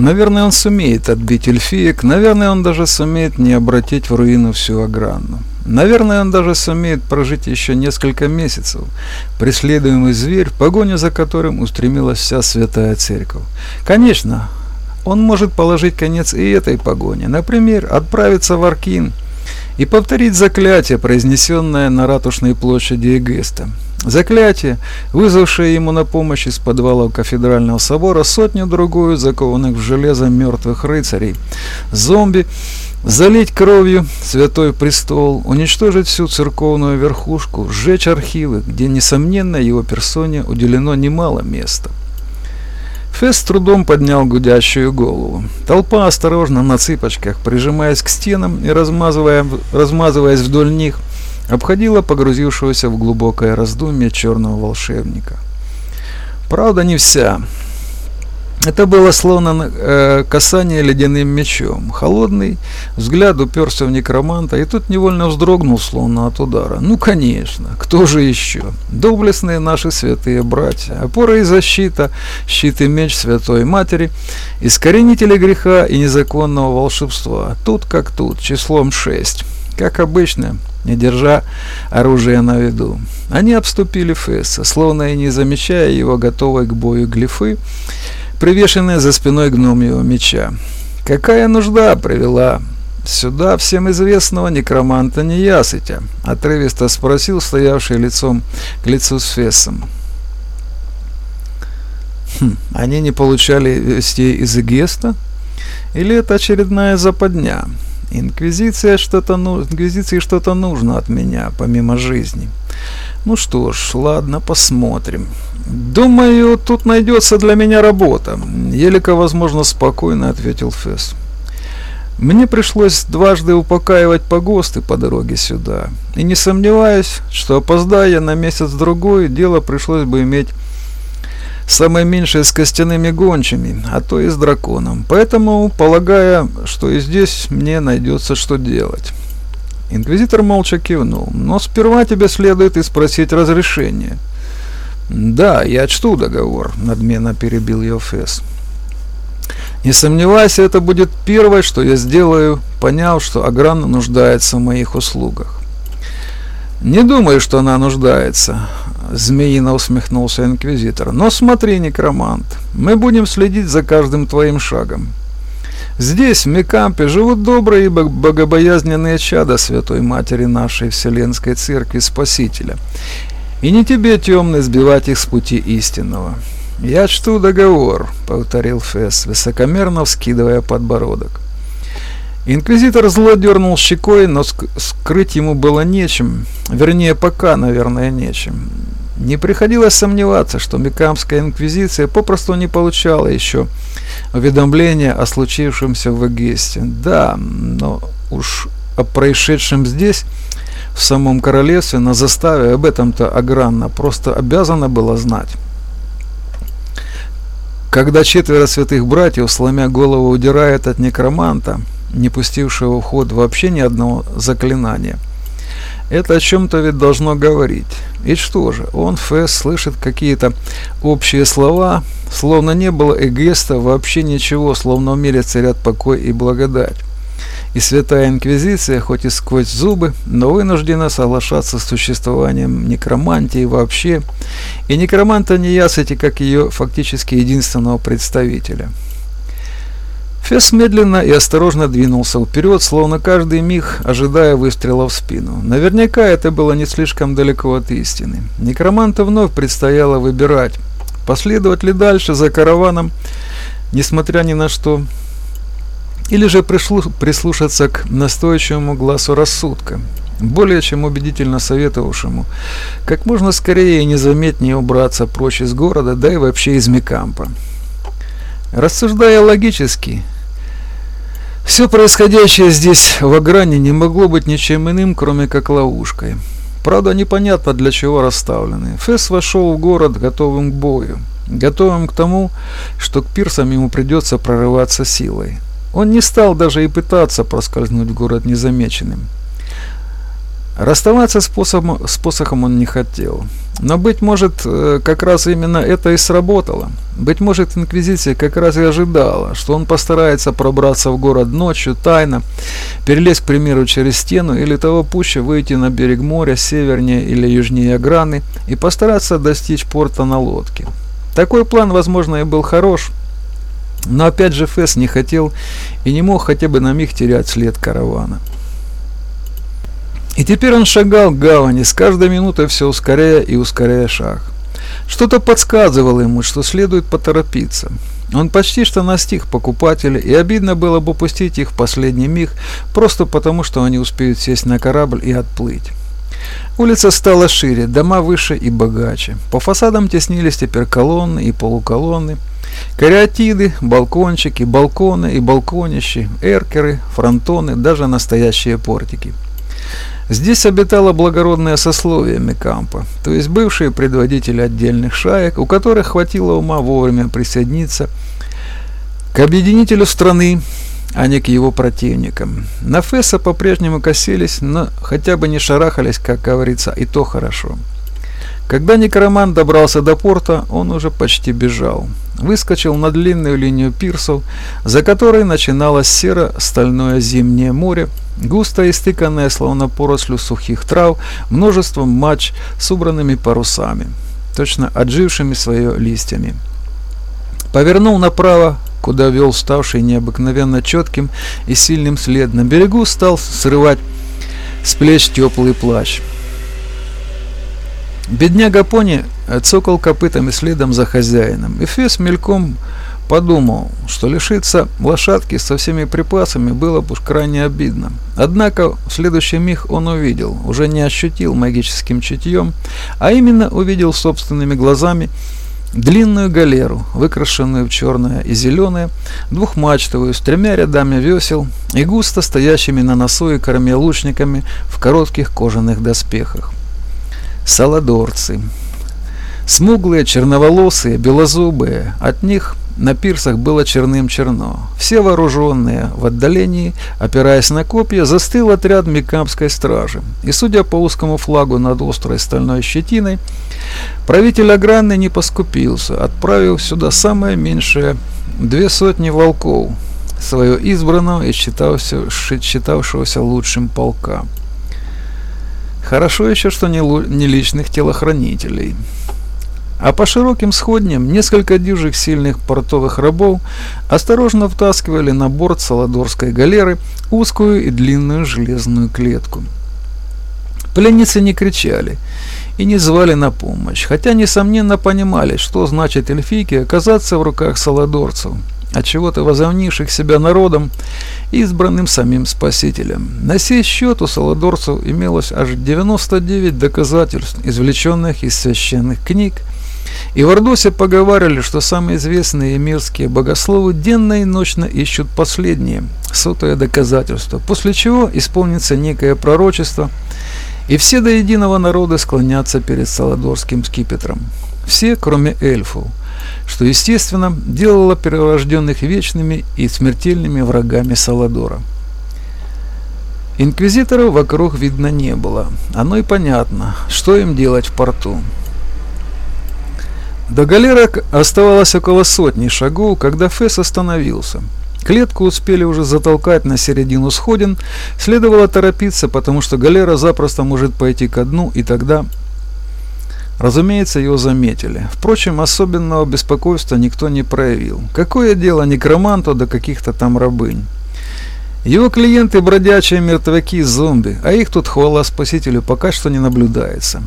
Наверное, он сумеет отбить эльфиек, наверное, он даже сумеет не обратить в руину всю Агранну. Наверное, он даже сумеет прожить еще несколько месяцев, преследуемый зверь, погоню за которым устремилась вся святая церковь. Конечно, он может положить конец и этой погоне, например, отправиться в Аркин и повторить заклятие, произнесенное на ратушной площади Эгеста. Заклятие, вызвавшее ему на помощь из подвалов кафедрального собора сотню-другую закованных в железо мертвых рыцарей, зомби, залить кровью святой престол, уничтожить всю церковную верхушку, сжечь архивы, где, несомненно, его персоне уделено немало места. Фесс с трудом поднял гудящую голову. Толпа осторожно на цыпочках, прижимаясь к стенам и размазывая, размазываясь вдоль них, обходила погрузившегося в глубокое раздумье черного волшебника. Правда, не вся. Это было словно э, касание ледяным мечом. Холодный взгляд уперся в некроманта, и тот невольно вздрогнул, словно от удара. Ну, конечно, кто же еще? Доблестные наши святые братья, опора и защита, щит и меч Святой Матери, искоренители греха и незаконного волшебства. Тут как тут, числом шесть. Как обычно, не держа оружие на виду. Они обступили Фесса, словно и не замечая его готовой к бою глифы, привешенные за спиной гномьего меча. Какая нужда привела сюда всем известного некроманта Неясытя? Отрывисто спросил стоявший лицом к лицу с Фессом. Хм, они не получали вестей из Эгеста? Или это очередная западня? Инквизиция что-то ну... Инквизиции что-то нужно от меня, помимо жизни. Ну что ж, ладно, посмотрим. Думаю, тут найдется для меня работа. Елика, возможно, спокойно ответил Фесс. Мне пришлось дважды упокаивать погосты по дороге сюда. И не сомневаюсь, что опоздая на месяц-другой, дело пришлось бы иметь самое меньшее с костяными гончими, а то и с драконом. Поэтому, полагая, что и здесь мне найдется что делать. Инквизитор молча кивнул. «Но сперва тебе следует и спросить разрешение». «Да, я чту договор», — надменно перебил ее Фесс. «Не сомневайся, это будет первое, что я сделаю, поняв, что Агран нуждается в моих услугах». «Не думаю, что она нуждается. Змеино усмехнулся инквизитор. Но смотри, некромант, мы будем следить за каждым твоим шагом. Здесь, в Мекампе, живут добрые и богобоязненные чада Святой Матери нашей Вселенской Церкви Спасителя. И не тебе, темный, сбивать их с пути истинного. «Я чту договор», — повторил Фесс, высокомерно вскидывая подбородок. Инквизитор зло дернул щекой, но скрыть ему было нечем. Вернее, пока, наверное, нечем. Не приходилось сомневаться, что Микамская инквизиция попросту не получала еще уведомления о случившемся в Эгесте. Да, но уж о происшедшем здесь, в самом королевстве, на заставе, об этом-то Агранна просто обязана была знать. Когда четверо святых братьев, сломя голову, удирает от некроманта, не пустившего в ход вообще ни одного заклинания – это о чем-то ведь должно говорить. И что же, он, Фэс, слышит какие-то общие слова, словно не было эгеста, вообще ничего, словно в мире царят покой и благодать. И Святая Инквизиция, хоть и сквозь зубы, но вынуждена соглашаться с существованием некромантии вообще, и некроманта неясыти как ее фактически единственного представителя. Фесс медленно и осторожно двинулся вперед, словно каждый миг ожидая выстрела в спину. Наверняка это было не слишком далеко от истины. Некроманту вновь предстояло выбирать, последовать ли дальше за караваном, несмотря ни на что, или же прислушаться к настойчивому глазу рассудка, более чем убедительно советовавшему, как можно скорее и незаметнее убраться прочь из города, да и вообще из Микампа. Рассуждая логически, все происходящее здесь в Агране не могло быть ничем иным, кроме как ловушкой. Правда, непонятно для чего расставлены. Фесс вошел в город готовым к бою, готовым к тому, что к пирсам ему придется прорываться силой. Он не стал даже и пытаться проскользнуть в город незамеченным. Расставаться с посохом, с посохом он не хотел. Но, быть может, э, как раз именно это и сработало. Быть может, Инквизиция как раз и ожидала, что он постарается пробраться в город ночью, тайно, перелезть, к примеру, через стену или того пуще выйти на берег моря, севернее или южнее Аграны и постараться достичь порта на лодке. Такой план, возможно, и был хорош, но опять же Фесс не хотел и не мог хотя бы на миг терять след каравана. И теперь он шагал к гавани, с каждой минутой все ускоряя и ускоряя шаг. Что-то подсказывало ему, что следует поторопиться. Он почти что настиг покупателей, и обидно было бы упустить их в последний миг, просто потому, что они успеют сесть на корабль и отплыть. Улица стала шире, дома выше и богаче. По фасадам теснились теперь колонны и полуколонны, кариатиды, балкончики, балконы и балконищи, эркеры, фронтоны, даже настоящие портики. Здесь обитало благородное сословие Мекампа, то есть бывшие предводители отдельных шаек, у которых хватило ума вовремя присоединиться к объединителю страны, а не к его противникам. На Фесса по-прежнему косились, но хотя бы не шарахались, как говорится, и то хорошо. Когда некромант добрался до порта, он уже почти бежал. Выскочил на длинную линию пирсов, за которой начиналось серо-стальное зимнее море, густо истыканное, словно порослью сухих трав, множеством мач с убранными парусами, точно отжившими свое листьями. Повернул направо, куда вел ставший необыкновенно четким и сильным след. На берегу стал срывать с плеч теплый плащ. Бедняга пони цокал копытами следом за хозяином, и Фес мельком подумал, что лишиться лошадки со всеми припасами было бы крайне обидно. Однако в следующий миг он увидел, уже не ощутил магическим чутьем, а именно увидел собственными глазами длинную галеру, выкрашенную в черное и зеленое, двухмачтовую, с тремя рядами весел и густо стоящими на носу и корме лучниками в коротких кожаных доспехах саладорцы. Смуглые, черноволосые, белозубые, от них на пирсах было черным черно. Все вооруженные, в отдалении, опираясь на копья, застыл отряд Микамской стражи. И судя по узкому флагу над острой стальной щетиной, правитель Аграны не поскупился, отправив сюда самое меньшее две сотни волков, свое избранного и считавшегося лучшим полка. Хорошо еще, что не, не личных телохранителей. А по широким сходням несколько дюжих сильных портовых рабов осторожно втаскивали на борт Саладорской галеры узкую и длинную железную клетку. Пленницы не кричали и не звали на помощь, хотя, несомненно, понимали, что значит эльфийке оказаться в руках саладорцев – от чего-то возомнивших себя народом, избранным самим Спасителем. На сей счет у саладорцев имелось аж 99 доказательств, извлеченных из священных книг, и в Ордосе поговаривали, что самые известные мирские богословы денно и ночно ищут последние, сотое доказательство, после чего исполнится некое пророчество, и все до единого народа склонятся перед Саладорским скипетром. Все, кроме эльфов – что, естественно, делало перерожденных вечными и смертельными врагами Саладора. Инквизиторов вокруг видно не было. Оно и понятно, что им делать в порту. До галерок оставалось около сотни шагов, когда Фесс остановился. Клетку успели уже затолкать на середину сходин, следовало торопиться, потому что галера запросто может пойти ко дну, и тогда Разумеется, его заметили. Впрочем, особенного беспокойства никто не проявил. Какое дело некроманту до каких-то там рабынь? Его клиенты бродячие мертвяки зомби, а их тут хвала спасителю пока что не наблюдается.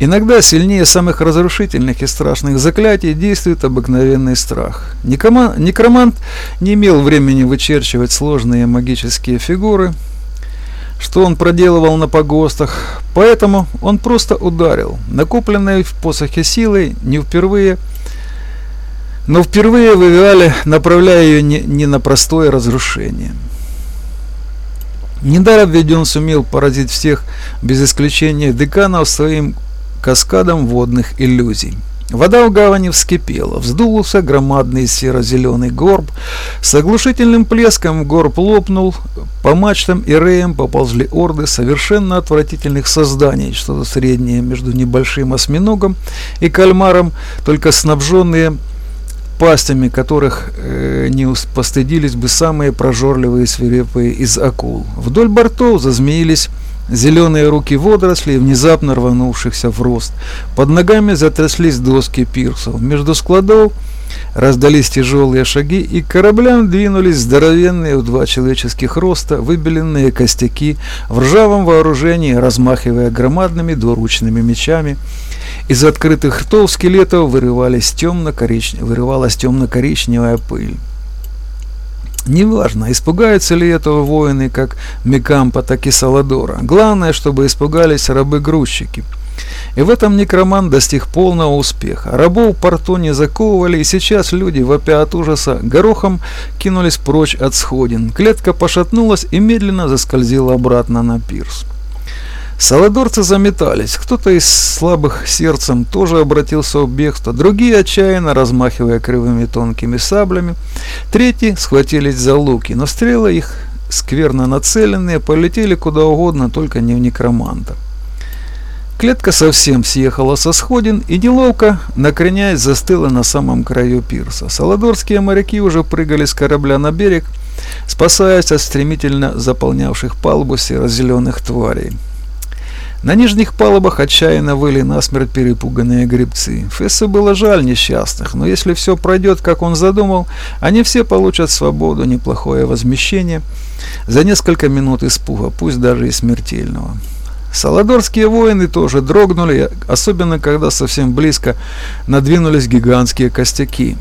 Иногда сильнее самых разрушительных и страшных заклятий действует обыкновенный страх. Некромант не имел времени вычерчивать сложные магические фигуры, что он проделывал на погостах, поэтому он просто ударил, накопленной в посохе силой не впервые, но впервые вывели, направляя ее не, не на простое разрушение. Недаром ведь он сумел поразить всех, без исключения деканов, своим каскадом водных иллюзий. Вода в гавани вскипела, вздулся громадный серо-зеленый горб. С оглушительным плеском горб лопнул, по мачтам и реям поползли орды совершенно отвратительных созданий, что-то среднее между небольшим осьминогом и кальмаром, только снабженные пастями которых э, не постыдились бы самые прожорливые свирепые из акул. Вдоль бортов зазмеились Зеленые руки водорослей, внезапно рванувшихся в рост. Под ногами затряслись доски пирсов. Между складов раздались тяжелые шаги, и к кораблям двинулись здоровенные в два человеческих роста выбеленные костяки в ржавом вооружении, размахивая громадными двуручными мечами. Из открытых ртов скелетов вырывались темно-коричнев... вырывалась темно-коричневая пыль. Неважно, испугаются ли этого воины, как Микампа, так и Саладора. Главное, чтобы испугались рабы-грузчики. И в этом некроман достиг полного успеха. Рабов порту не заковывали, и сейчас люди, вопя от ужаса, горохом кинулись прочь от сходин. Клетка пошатнулась и медленно заскользила обратно на пирс. Саладорцы заметались, кто-то из слабых сердцем тоже обратился в бегство, другие отчаянно размахивая кривыми тонкими саблями, третьи схватились за луки, но стрелы их скверно нацеленные полетели куда угодно, только не в некроманта. Клетка совсем съехала со сходин и неловко, накреняясь, застыла на самом краю пирса. Саладорские моряки уже прыгали с корабля на берег, спасаясь от стремительно заполнявших палубу серо-зеленых тварей. На нижних палубах отчаянно выли насмерть перепуганные гребцы. Фессу было жаль несчастных, но если все пройдет, как он задумал, они все получат свободу, неплохое возмещение за несколько минут испуга, пусть даже и смертельного. Саладорские воины тоже дрогнули, особенно когда совсем близко надвинулись гигантские костяки.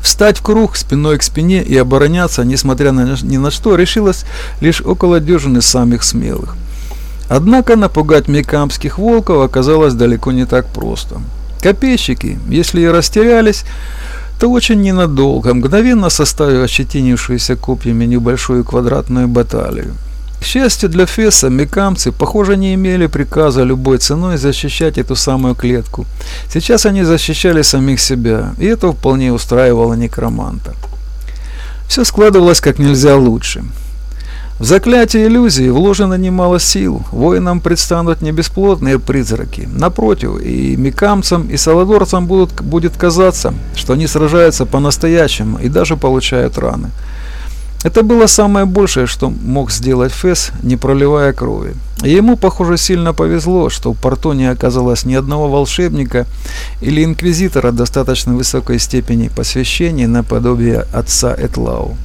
Встать в круг спиной к спине и обороняться, несмотря на ни на что, решилось лишь около дюжины самых смелых. Однако напугать мекамских волков оказалось далеко не так просто. Копейщики, если и растерялись, то очень ненадолго, мгновенно составив ощетинившуюся копьями небольшую квадратную баталию. К счастью для Фесса, мекамцы, похоже, не имели приказа любой ценой защищать эту самую клетку. Сейчас они защищали самих себя, и это вполне устраивало некроманта. Все складывалось как нельзя лучше. В заклятие иллюзии вложено немало сил. Воинам предстанут не бесплотные призраки. Напротив, и микамцам, и саладорцам будут, будет казаться, что они сражаются по-настоящему и даже получают раны. Это было самое большее, что мог сделать Фесс, не проливая крови. И ему, похоже, сильно повезло, что в порту не оказалось ни одного волшебника или инквизитора достаточно высокой степени посвящения наподобие отца Этлау.